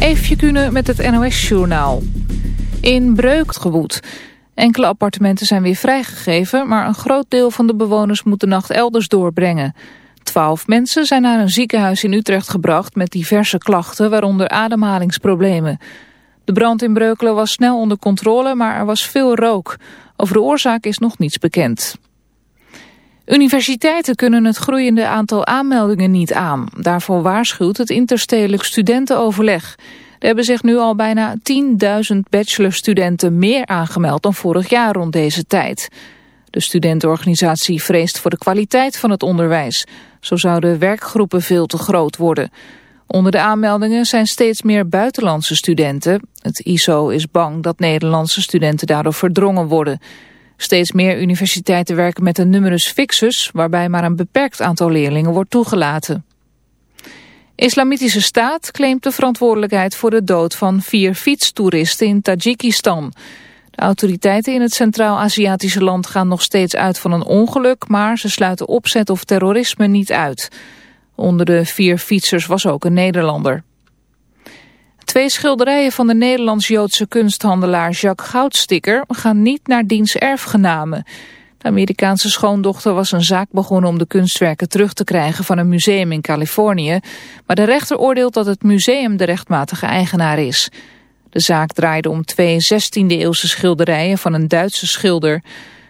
Eefje Kunnen met het NOS-journaal. In Breuk gewoed. Enkele appartementen zijn weer vrijgegeven... maar een groot deel van de bewoners moet de nacht elders doorbrengen. Twaalf mensen zijn naar een ziekenhuis in Utrecht gebracht... met diverse klachten, waaronder ademhalingsproblemen. De brand in Breukelen was snel onder controle, maar er was veel rook. Over de oorzaak is nog niets bekend. Universiteiten kunnen het groeiende aantal aanmeldingen niet aan. Daarvoor waarschuwt het interstedelijk studentenoverleg. Er hebben zich nu al bijna 10.000 bachelorstudenten meer aangemeld dan vorig jaar rond deze tijd. De studentenorganisatie vreest voor de kwaliteit van het onderwijs. Zo zouden werkgroepen veel te groot worden. Onder de aanmeldingen zijn steeds meer buitenlandse studenten. Het ISO is bang dat Nederlandse studenten daardoor verdrongen worden. Steeds meer universiteiten werken met een numerus fixus... waarbij maar een beperkt aantal leerlingen wordt toegelaten. Islamitische Staat claimt de verantwoordelijkheid voor de dood van vier fietstoeristen in Tajikistan. De autoriteiten in het Centraal-Aziatische land gaan nog steeds uit van een ongeluk... maar ze sluiten opzet of terrorisme niet uit. Onder de vier fietsers was ook een Nederlander. Twee schilderijen van de Nederlands-Joodse kunsthandelaar Jacques Goudsticker gaan niet naar diens erfgenamen. De Amerikaanse schoondochter was een zaak begonnen om de kunstwerken terug te krijgen van een museum in Californië, maar de rechter oordeelt dat het museum de rechtmatige eigenaar is. De zaak draaide om twee 16e-eeuwse schilderijen van een Duitse schilder.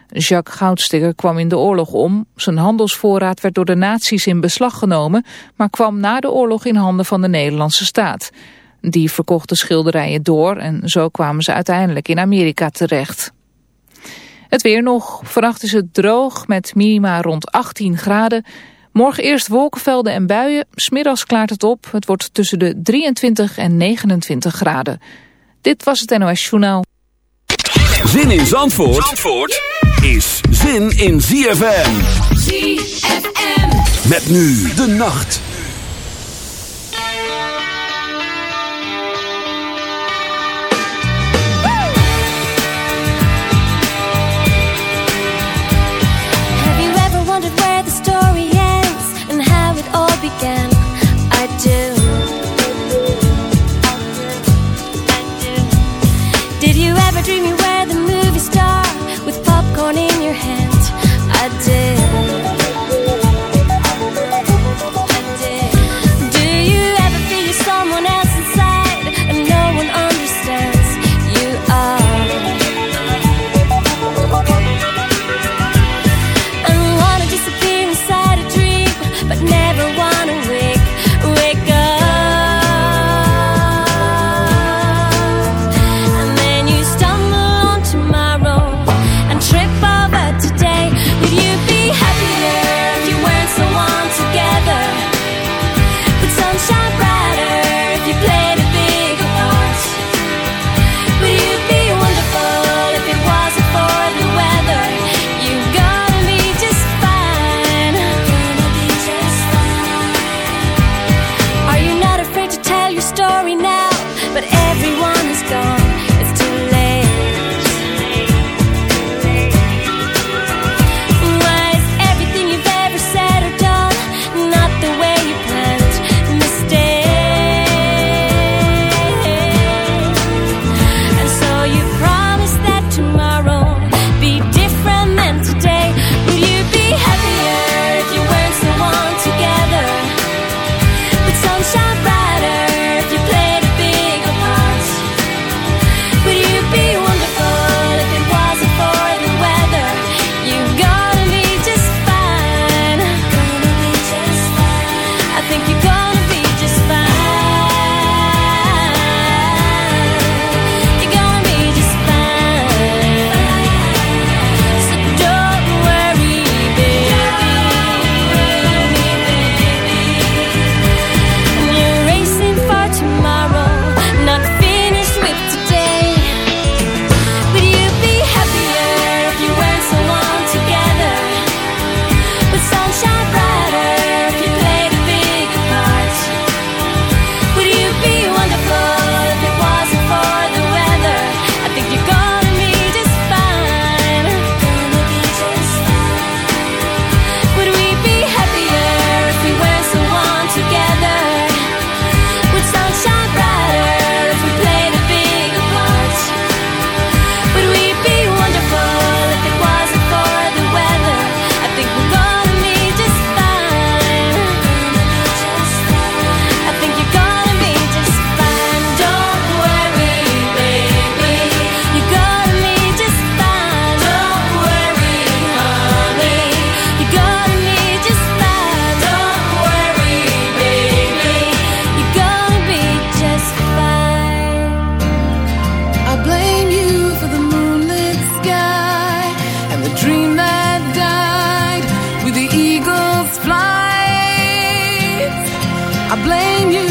Jacques Goudsticker kwam in de oorlog om. Zijn handelsvoorraad werd door de nazi's in beslag genomen, maar kwam na de oorlog in handen van de Nederlandse staat. Die verkochten schilderijen door en zo kwamen ze uiteindelijk in Amerika terecht. Het weer nog. Vannacht is het droog met minima rond 18 graden. Morgen eerst wolkenvelden en buien. Smiddags klaart het op. Het wordt tussen de 23 en 29 graden. Dit was het NOS Journaal. Zin in Zandvoort, Zandvoort is zin in ZFM. ZFM. Met nu de nacht. I blame you.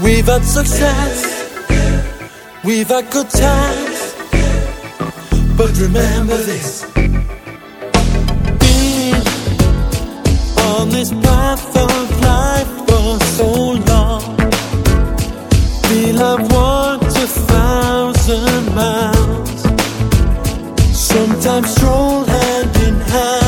We've had success, we've had good times, but remember this. Been on this path of life for so long, feel I've walked a thousand miles, sometimes stroll hand in hand.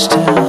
Still.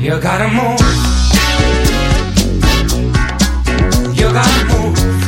You gotta move. You gotta move.